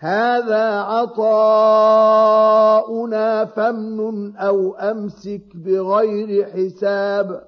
هذا عطاؤنا فامنن أو أمسك بغير حساب